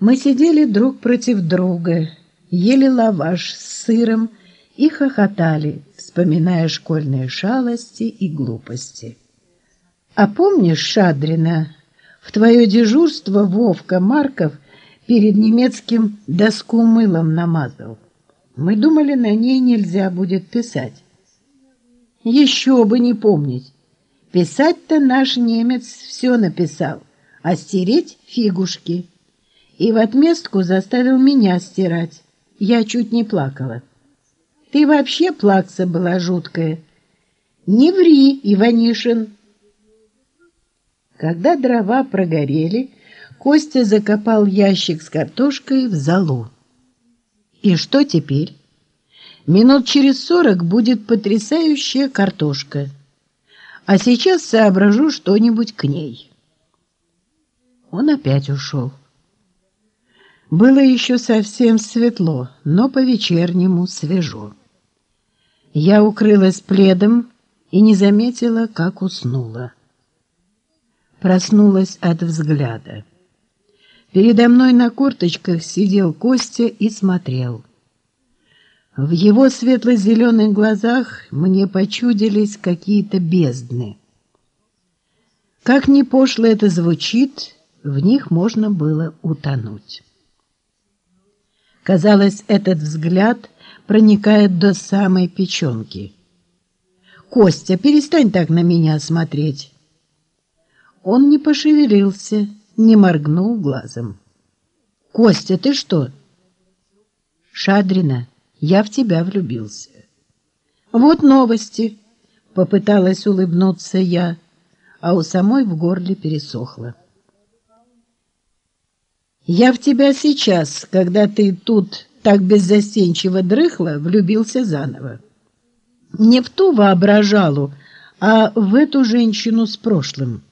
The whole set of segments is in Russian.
Мы сидели друг против друга, ели лаваш с сыром и хохотали, вспоминая школьные шалости и глупости. А помнишь, Шадрина, в твое дежурство Вовка Марков перед немецким доску мылом намазал? Мы думали, на ней нельзя будет писать. Еще бы не помнить. Писать-то наш немец все написал, а стереть фигушки — и в отместку заставил меня стирать. Я чуть не плакала. Ты вообще плакса была жуткая. Не ври, Иванишин. Когда дрова прогорели, Костя закопал ящик с картошкой в залу. И что теперь? Минут через сорок будет потрясающая картошка. А сейчас соображу что-нибудь к ней. Он опять ушел. Было еще совсем светло, но по-вечернему свежо. Я укрылась пледом и не заметила, как уснула. Проснулась от взгляда. Передо мной на корточках сидел Костя и смотрел. В его светло-зеленых глазах мне почудились какие-то бездны. Как ни пошло это звучит, в них можно было утонуть. Казалось, этот взгляд проникает до самой печенки. «Костя, перестань так на меня смотреть!» Он не пошевелился, не моргнул глазом. «Костя, ты что?» «Шадрина, я в тебя влюбился». «Вот новости!» — попыталась улыбнуться я, а у самой в горле пересохло. Я в тебя сейчас, когда ты тут так беззастенчиво дрыхла, влюбился заново. Не в ту воображалу, а в эту женщину с прошлым.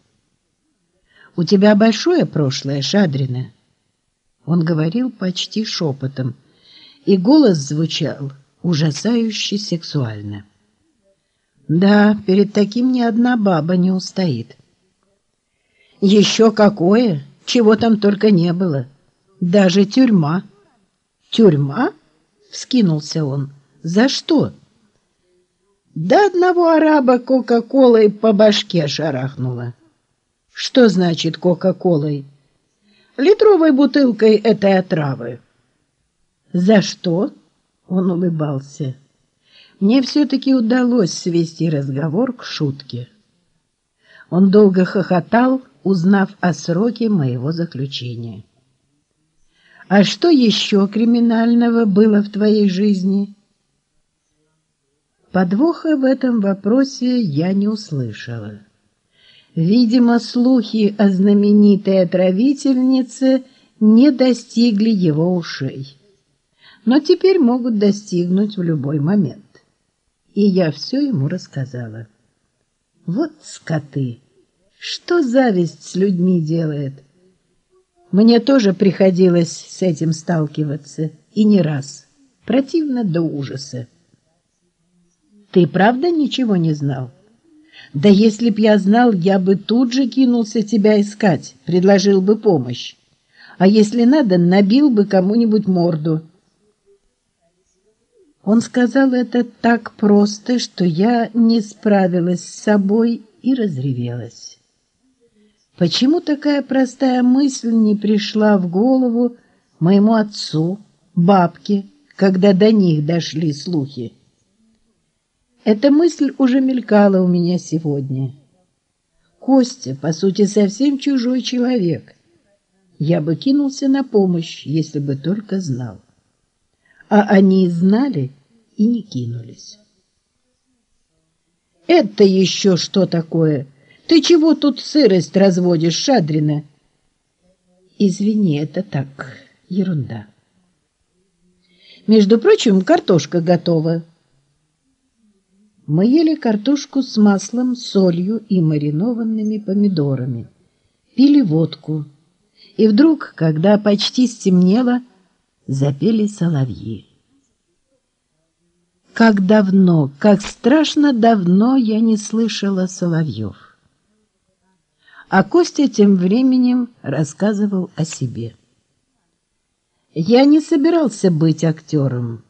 У тебя большое прошлое, Шадрина. Он говорил почти шепотом, и голос звучал ужасающе сексуально. Да, перед таким ни одна баба не устоит. Еще какое! чего там только не было. Даже тюрьма. Тюрьма? Вскинулся он. За что? Да одного араба Кока-Колой по башке шарахнула. Что значит Кока-Колой? Литровой бутылкой этой отравы. За что? Он улыбался. Мне все-таки удалось свести разговор к шутке. Он долго хохотал, узнав о сроке моего заключения. «А что еще криминального было в твоей жизни?» Подвоха в этом вопросе я не услышала. Видимо, слухи о знаменитой отравительнице не достигли его ушей, но теперь могут достигнуть в любой момент. И я все ему рассказала. Вот скоты! Что зависть с людьми делает? Мне тоже приходилось с этим сталкиваться, и не раз. Противно до ужаса. Ты правда ничего не знал? Да если б я знал, я бы тут же кинулся тебя искать, предложил бы помощь. А если надо, набил бы кому-нибудь морду. Он сказал это так просто, что я не справилась с собой и разревелась. Почему такая простая мысль не пришла в голову моему отцу, бабке, когда до них дошли слухи? Эта мысль уже мелькала у меня сегодня. Костя, по сути, совсем чужой человек. Я бы кинулся на помощь, если бы только знал а они знали и не кинулись. «Это еще что такое? Ты чего тут сырость разводишь, Шадрина?» «Извини, это так, ерунда». «Между прочим, картошка готова». Мы ели картошку с маслом, солью и маринованными помидорами, пили водку. И вдруг, когда почти стемнело, запели соловьи. Как давно, как страшно давно я не слышала соловьев. А Костя тем временем рассказывал о себе. Я не собирался быть актером.